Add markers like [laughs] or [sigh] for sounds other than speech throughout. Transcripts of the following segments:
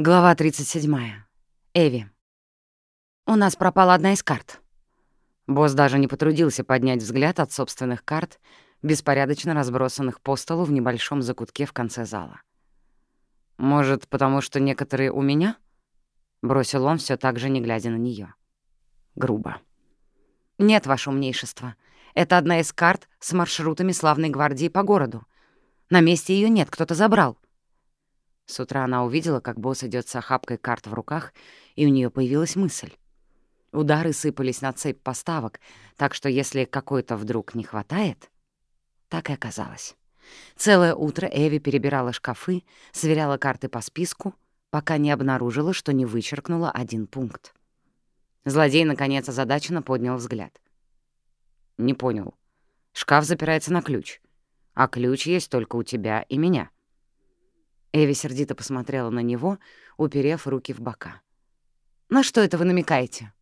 Глава 37. Эви. У нас пропала одна из карт. Босс даже не потрудился поднять взгляд от собственных карт, беспорядочно разбросанных по столу в небольшом закутке в конце зала. «Может, потому что некоторые у меня?» — бросил он все так же, не глядя на нее. Грубо. «Нет, ваше умнейшество. Это одна из карт с маршрутами славной гвардии по городу. На месте ее нет, кто-то забрал». С утра она увидела, как босс идет с охапкой карт в руках, и у нее появилась мысль. Удары сыпались на цепь поставок, так что если какой-то вдруг не хватает... Так и оказалось. Целое утро Эви перебирала шкафы, сверяла карты по списку, пока не обнаружила, что не вычеркнула один пункт. Злодей, наконец, озадаченно поднял взгляд. «Не понял. Шкаф запирается на ключ, а ключ есть только у тебя и меня». Эви сердито посмотрела на него, уперев руки в бока. «На что это вы намекаете?»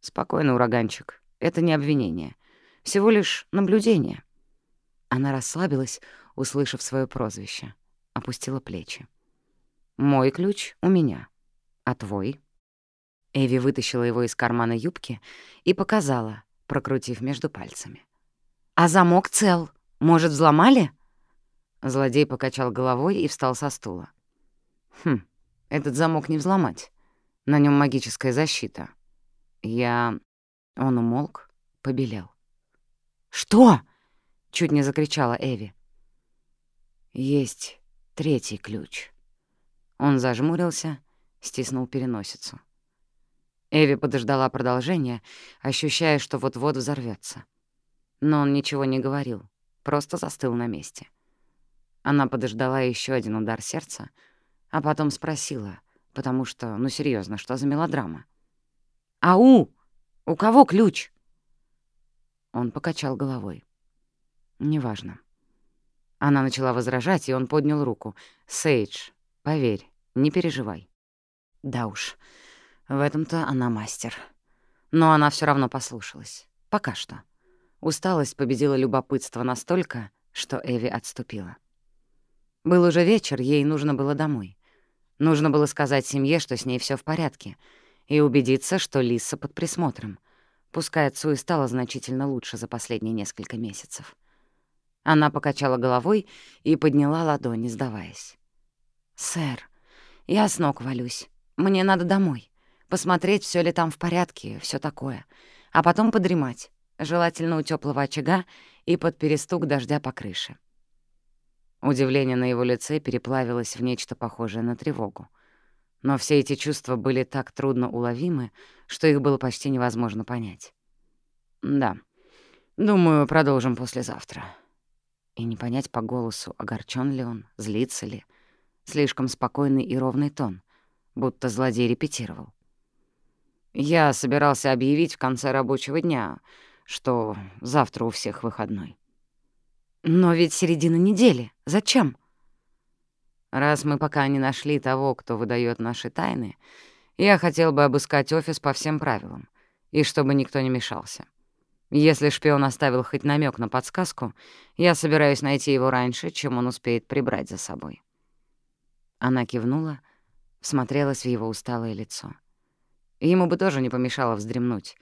«Спокойно, ураганчик. Это не обвинение. Всего лишь наблюдение». Она расслабилась, услышав свое прозвище. Опустила плечи. «Мой ключ у меня. А твой?» Эви вытащила его из кармана юбки и показала, прокрутив между пальцами. «А замок цел. Может, взломали?» Злодей покачал головой и встал со стула. «Хм, этот замок не взломать. На нем магическая защита. Я...» Он умолк, побелел. «Что?» — чуть не закричала Эви. «Есть третий ключ». Он зажмурился, стиснул переносицу. Эви подождала продолжения, ощущая, что вот-вот взорвётся. Но он ничего не говорил, просто застыл на месте. Она подождала еще один удар сердца, а потом спросила, потому что, ну серьезно, что за мелодрама? «Ау! У кого ключ?» Он покачал головой. «Неважно». Она начала возражать, и он поднял руку. «Сейдж, поверь, не переживай». Да уж, в этом-то она мастер. Но она все равно послушалась. Пока что. Усталость победила любопытство настолько, что Эви отступила. Был уже вечер, ей нужно было домой. Нужно было сказать семье, что с ней все в порядке, и убедиться, что Лиса под присмотром. Пускай отцу и стало значительно лучше за последние несколько месяцев. Она покачала головой и подняла ладони, сдаваясь. «Сэр, я с ног валюсь. Мне надо домой. Посмотреть, все ли там в порядке, все такое. А потом подремать, желательно у теплого очага и под перестук дождя по крыше. Удивление на его лице переплавилось в нечто похожее на тревогу. Но все эти чувства были так трудно уловимы, что их было почти невозможно понять. «Да, думаю, продолжим послезавтра». И не понять по голосу, огорчен ли он, злится ли. Слишком спокойный и ровный тон, будто злодей репетировал. Я собирался объявить в конце рабочего дня, что завтра у всех выходной. Но ведь середина недели. Зачем? Раз мы пока не нашли того, кто выдает наши тайны, я хотел бы обыскать офис по всем правилам, и чтобы никто не мешался. Если шпион оставил хоть намек на подсказку, я собираюсь найти его раньше, чем он успеет прибрать за собой. Она кивнула, всмотрелась в его усталое лицо. Ему бы тоже не помешало вздремнуть,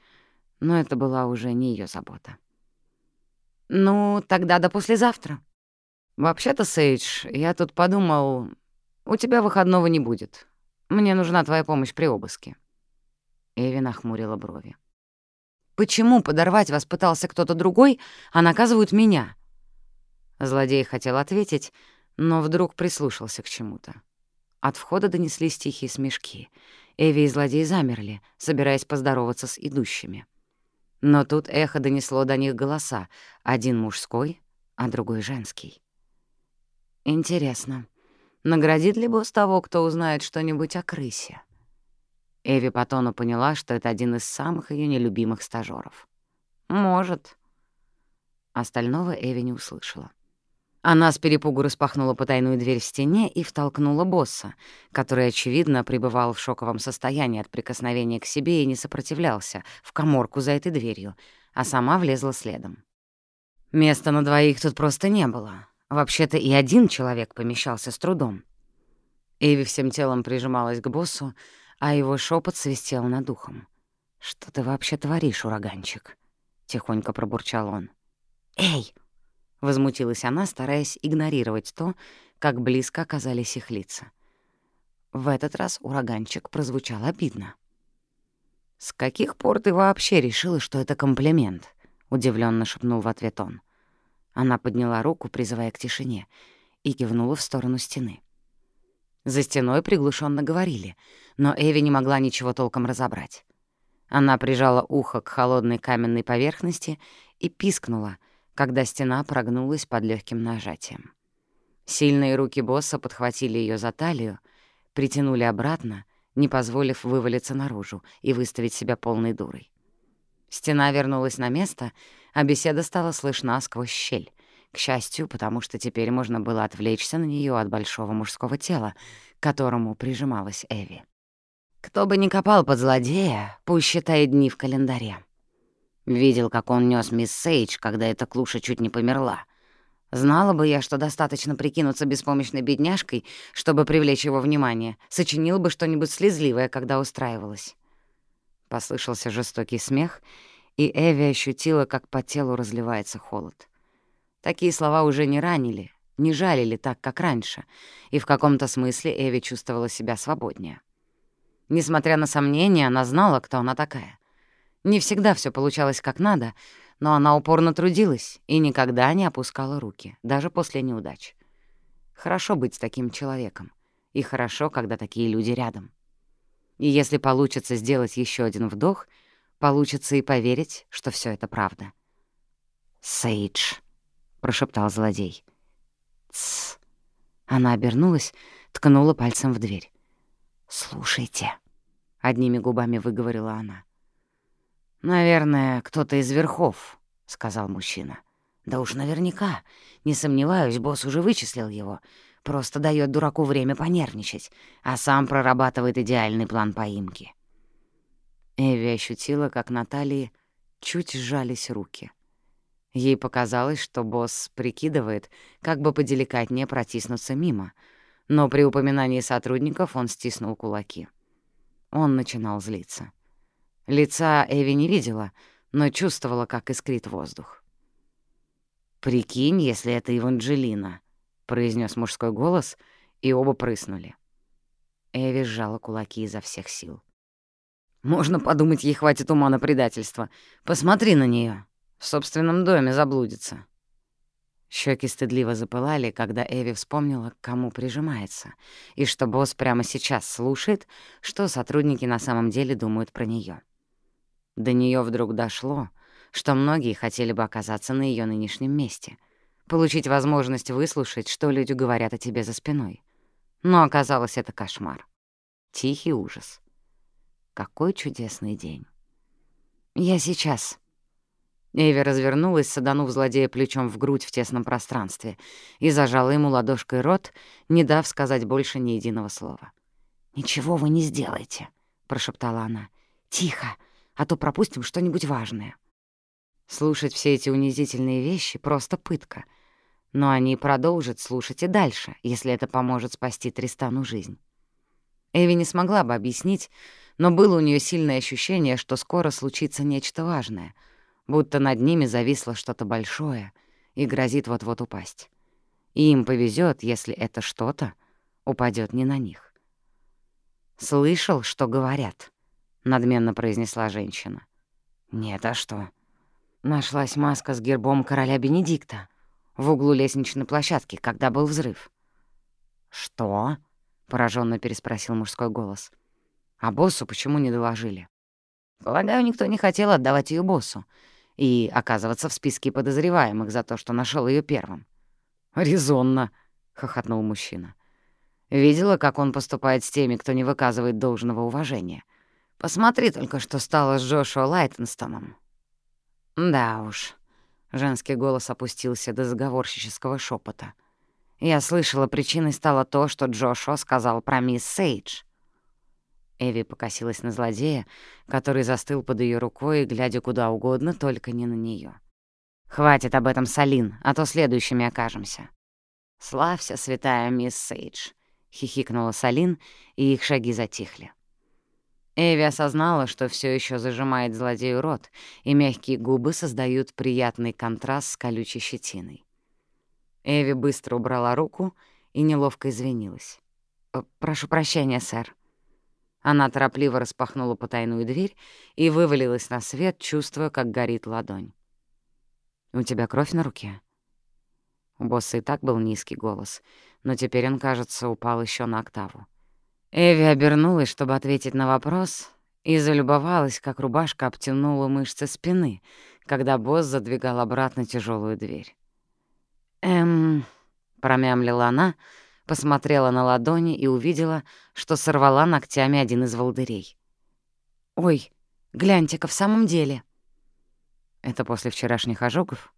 но это была уже не ее забота. «Ну, тогда до послезавтра». «Вообще-то, Сейдж, я тут подумал, у тебя выходного не будет. Мне нужна твоя помощь при обыске». Эви нахмурила брови. «Почему подорвать вас пытался кто-то другой, а наказывают меня?» Злодей хотел ответить, но вдруг прислушался к чему-то. От входа донеслись тихие смешки. Эви и злодей замерли, собираясь поздороваться с идущими. Но тут эхо донесло до них голоса, один мужской, а другой женский. Интересно, наградит ли босс того, кто узнает что-нибудь о крысе? Эви по тону поняла, что это один из самых ее нелюбимых стажёров. Может. Остального Эви не услышала. Она с перепугу распахнула потайную дверь в стене и втолкнула босса, который, очевидно, пребывал в шоковом состоянии от прикосновения к себе и не сопротивлялся, в коморку за этой дверью, а сама влезла следом. Места на двоих тут просто не было. Вообще-то и один человек помещался с трудом. Эви всем телом прижималась к боссу, а его шепот свистел над ухом. «Что ты вообще творишь, ураганчик?» — тихонько пробурчал он. «Эй!» — возмутилась она, стараясь игнорировать то, как близко оказались их лица. В этот раз ураганчик прозвучал обидно. «С каких пор ты вообще решила, что это комплимент?» — удивленно шепнул в ответ он. Она подняла руку, призывая к тишине, и кивнула в сторону стены. За стеной приглушенно говорили, но Эви не могла ничего толком разобрать. Она прижала ухо к холодной каменной поверхности и пискнула, когда стена прогнулась под легким нажатием. Сильные руки босса подхватили ее за талию, притянули обратно, не позволив вывалиться наружу и выставить себя полной дурой. Стена вернулась на место, а беседа стала слышна сквозь щель. К счастью, потому что теперь можно было отвлечься на нее от большого мужского тела, к которому прижималась Эви. Кто бы ни копал под злодея, пусть считает дни в календаре. Видел, как он нес мисс Сейдж, когда эта клуша чуть не померла. Знала бы я, что достаточно прикинуться беспомощной бедняжкой, чтобы привлечь его внимание, сочинил бы что-нибудь слезливое, когда устраивалась. Послышался жестокий смех, и Эви ощутила, как по телу разливается холод. Такие слова уже не ранили, не жалили так, как раньше, и в каком-то смысле Эви чувствовала себя свободнее. Несмотря на сомнения, она знала, кто она такая. Не всегда все получалось как надо, но она упорно трудилась и никогда не опускала руки, даже после неудач. Хорошо быть таким человеком, и хорошо, когда такие люди рядом. И если получится сделать еще один вдох, получится и поверить, что все это правда. «Сейдж», — прошептал злодей. «Тсс». Она обернулась, ткнула пальцем в дверь. «Слушайте», — одними губами выговорила она. «Наверное, кто-то из верхов», — сказал мужчина. «Да уж наверняка. Не сомневаюсь, босс уже вычислил его. Просто дает дураку время понервничать, а сам прорабатывает идеальный план поимки». Эви ощутила, как на талии чуть сжались руки. Ей показалось, что босс прикидывает, как бы поделикатнее протиснуться мимо — но при упоминании сотрудников он стиснул кулаки. Он начинал злиться. Лица Эви не видела, но чувствовала, как искрит воздух. «Прикинь, если это Еванджелина», — произнес мужской голос, и оба прыснули. Эви сжала кулаки изо всех сил. «Можно подумать, ей хватит ума на предательство. Посмотри на нее. В собственном доме заблудится». Щеки стыдливо запылали, когда Эви вспомнила, к кому прижимается, и что босс прямо сейчас слушает, что сотрудники на самом деле думают про нее. До нее вдруг дошло, что многие хотели бы оказаться на ее нынешнем месте, получить возможность выслушать, что люди говорят о тебе за спиной. Но оказалось, это кошмар. Тихий ужас. Какой чудесный день. «Я сейчас», Эви развернулась, саданув злодея плечом в грудь в тесном пространстве, и зажала ему ладошкой рот, не дав сказать больше ни единого слова. «Ничего вы не сделаете», — прошептала она. «Тихо, а то пропустим что-нибудь важное». Слушать все эти унизительные вещи — просто пытка. Но они продолжат слушать и дальше, если это поможет спасти Тристану жизнь. Эви не смогла бы объяснить, но было у нее сильное ощущение, что скоро случится нечто важное — будто над ними зависло что-то большое и грозит вот-вот упасть. И им повезет, если это что-то упадет не на них. «Слышал, что говорят?» — надменно произнесла женщина. «Нет, а что?» Нашлась маска с гербом короля Бенедикта в углу лестничной площадки, когда был взрыв. «Что?» — пораженно переспросил мужской голос. «А боссу почему не доложили?» «Полагаю, никто не хотел отдавать ее боссу и оказываться в списке подозреваемых за то, что нашел ее первым. «Резонно», — хохотнул мужчина. «Видела, как он поступает с теми, кто не выказывает должного уважения. Посмотри только, что стало с Джошуа Лайтенстоном». «Да уж», — женский голос опустился до заговорщического шепота. «Я слышала, причиной стало то, что Джошуа сказал про мисс Сейдж». Эви покосилась на злодея, который застыл под ее рукой, глядя куда угодно, только не на нее. «Хватит об этом, Салин, а то следующими окажемся». «Славься, святая мисс Сейдж. — хихикнула Салин, и их шаги затихли. Эви осознала, что все еще зажимает злодею рот, и мягкие губы создают приятный контраст с колючей щетиной. Эви быстро убрала руку и неловко извинилась. «Э, «Прошу прощения, сэр». Она торопливо распахнула потайную дверь и вывалилась на свет, чувствуя, как горит ладонь. «У тебя кровь на руке?» У босса и так был низкий голос, но теперь он, кажется, упал еще на октаву. Эви обернулась, чтобы ответить на вопрос, и залюбовалась, как рубашка обтянула мышцы спины, когда босс задвигал обратно тяжелую дверь. «Эм...» — промямлила она, посмотрела на ладони и увидела, что сорвала ногтями один из волдырей. «Ой, гляньте-ка, в самом деле!» «Это после вчерашних ожогов?»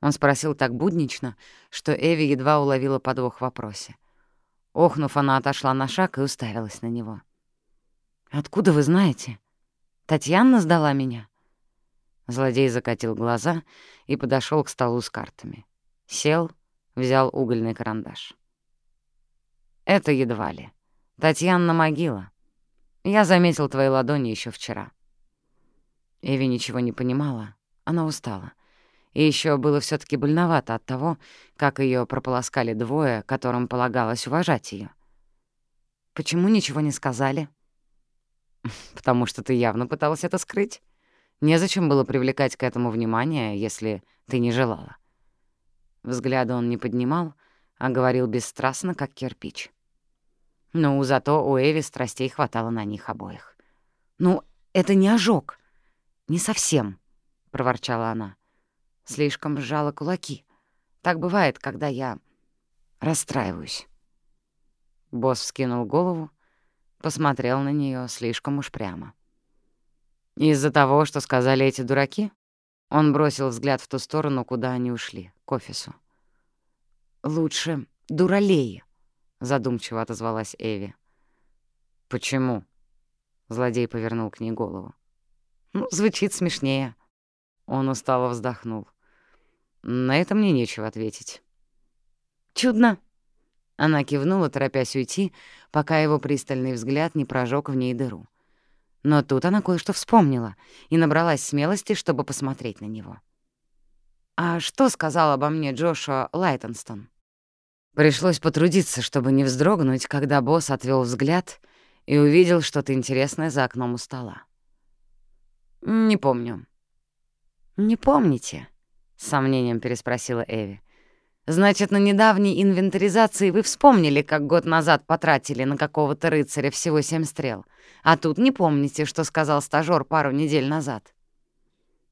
Он спросил так буднично, что Эви едва уловила подвох в вопросе. Охнув, она отошла на шаг и уставилась на него. «Откуда вы знаете? Татьяна сдала меня?» Злодей закатил глаза и подошел к столу с картами. Сел, взял угольный карандаш. «Это едва ли. Татьяна могила. Я заметил твои ладони еще вчера». Эви ничего не понимала, она устала. И еще было все таки больновато от того, как ее прополоскали двое, которым полагалось уважать ее. «Почему ничего не сказали?» [laughs] «Потому что ты явно пыталась это скрыть. Незачем было привлекать к этому внимание, если ты не желала». Взгляда он не поднимал, а говорил бесстрастно, как кирпич. Ну, зато у Эви страстей хватало на них обоих. «Ну, это не ожог. Не совсем», — проворчала она. Слишком сжала кулаки. Так бывает, когда я расстраиваюсь. Босс вскинул голову, посмотрел на нее слишком уж прямо. «Из-за того, что сказали эти дураки?» Он бросил взгляд в ту сторону, куда они ушли, к офису. «Лучше дуралеи», — задумчиво отозвалась Эви. «Почему?» — злодей повернул к ней голову. «Ну, звучит смешнее». Он устало вздохнул. На это мне нечего ответить. «Чудно!» Она кивнула, торопясь уйти, пока его пристальный взгляд не прожег в ней дыру. Но тут она кое-что вспомнила и набралась смелости, чтобы посмотреть на него. «А что сказал обо мне Джошуа Лайтонстон?» Пришлось потрудиться, чтобы не вздрогнуть, когда босс отвел взгляд и увидел что-то интересное за окном у стола. «Не помню». «Не помните?» — с сомнением переспросила Эви. «Значит, на недавней инвентаризации вы вспомнили, как год назад потратили на какого-то рыцаря всего семь стрел, а тут не помните, что сказал стажёр пару недель назад».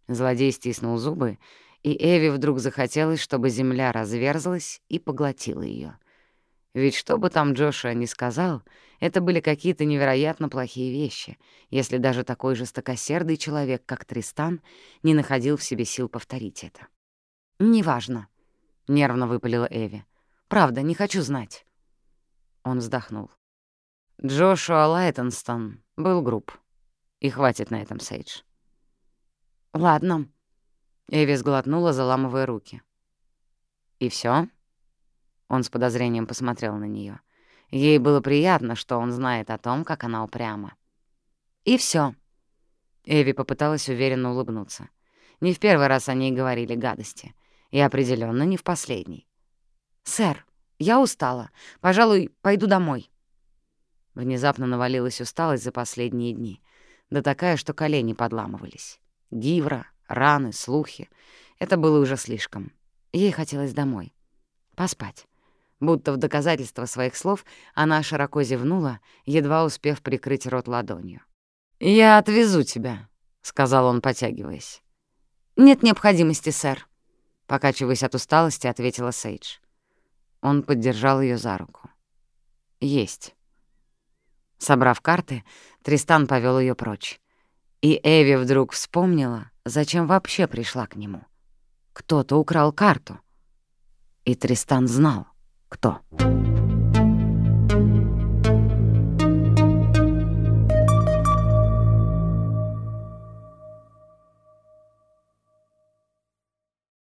Злодей стиснул зубы, и Эви вдруг захотелось, чтобы земля разверзлась и поглотила её. Ведь что бы там Джошуа ни сказал, это были какие-то невероятно плохие вещи, если даже такой жестокосердый человек, как Тристан, не находил в себе сил повторить это. «Неважно», — нервно выпалила Эви. «Правда, не хочу знать». Он вздохнул. Джошуа Лайтонстон был груб. И хватит на этом, Сейдж. «Ладно». Эви сглотнула, заламывая руки. «И все? Он с подозрением посмотрел на нее. Ей было приятно, что он знает о том, как она упряма. «И все. Эви попыталась уверенно улыбнуться. Не в первый раз о ней говорили гадости. И определенно не в последний. «Сэр, я устала. Пожалуй, пойду домой». Внезапно навалилась усталость за последние дни. Да такая, что колени подламывались. Гивра, раны, слухи. Это было уже слишком. Ей хотелось домой. Поспать. Будто в доказательство своих слов она широко зевнула, едва успев прикрыть рот ладонью. «Я отвезу тебя», — сказал он, потягиваясь. «Нет необходимости, сэр», Покачиваясь от усталости, ответила Сейдж. Он поддержал ее за руку. «Есть». Собрав карты, Тристан повел ее прочь. И Эви вдруг вспомнила, зачем вообще пришла к нему. Кто-то украл карту. И Тристан знал, кто. «Кто?»